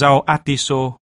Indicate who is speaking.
Speaker 1: rau atiso.